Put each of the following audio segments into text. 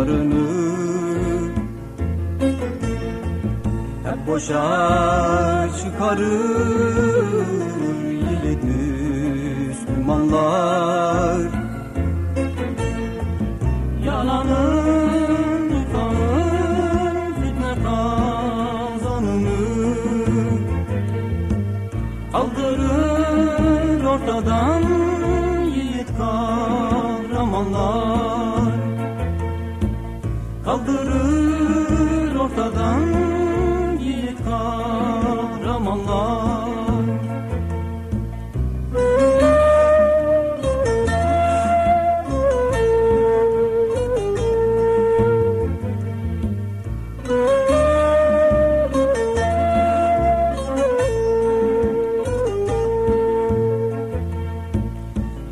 bağrını Hep boşa çıkarır. Yine Müslümanlar Yalanın ufanın fitne kazanını Kaldırır ortadan yiğit kahramanlar. Kaldırır ortadan yiğit kahramanlar.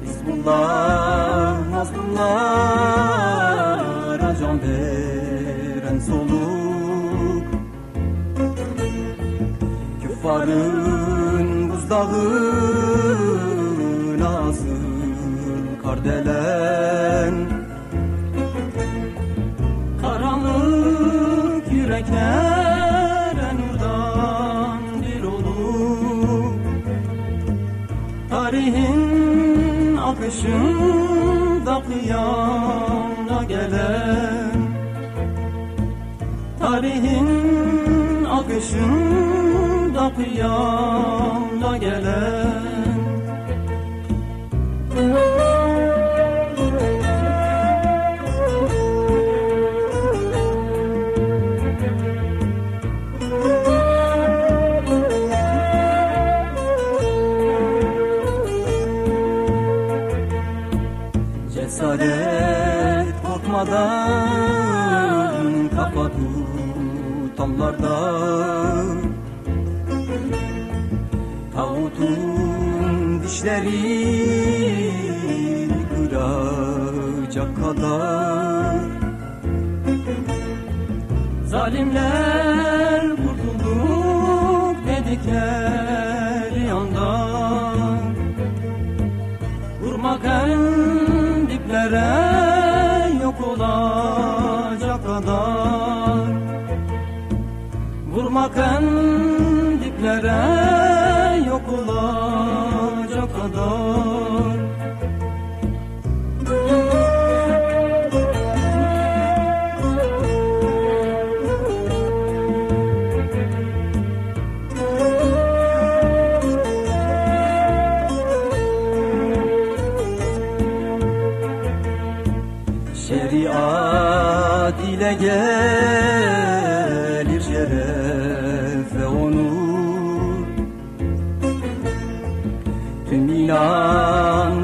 Hizbullah, mazlumlara Küffarın buzdağı nasıl kardelen. Karanlık yüreklere nurdan bir olur. Tarihin akışında kıyamda gelen. Tarihin akışında kıyamda gelen. Cesaret korkmadan kafa tutanlarda Tağutun dişleri kıracak kadar. Zalimler kurtulduk dedikleri anda Vurmak en diplere yok olacak kadar. Vurmak en diplere yok olacak kadar. Şeriat ile gelir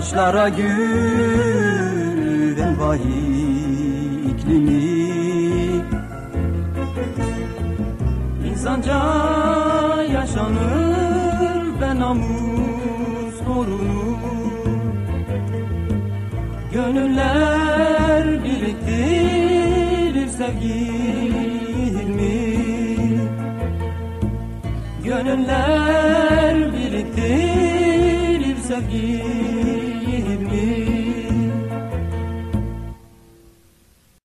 inançlara güven vahiy iklimi İnsanca yaşanır ve namus korunur. Gönüller biriktirir sevgi Gönüller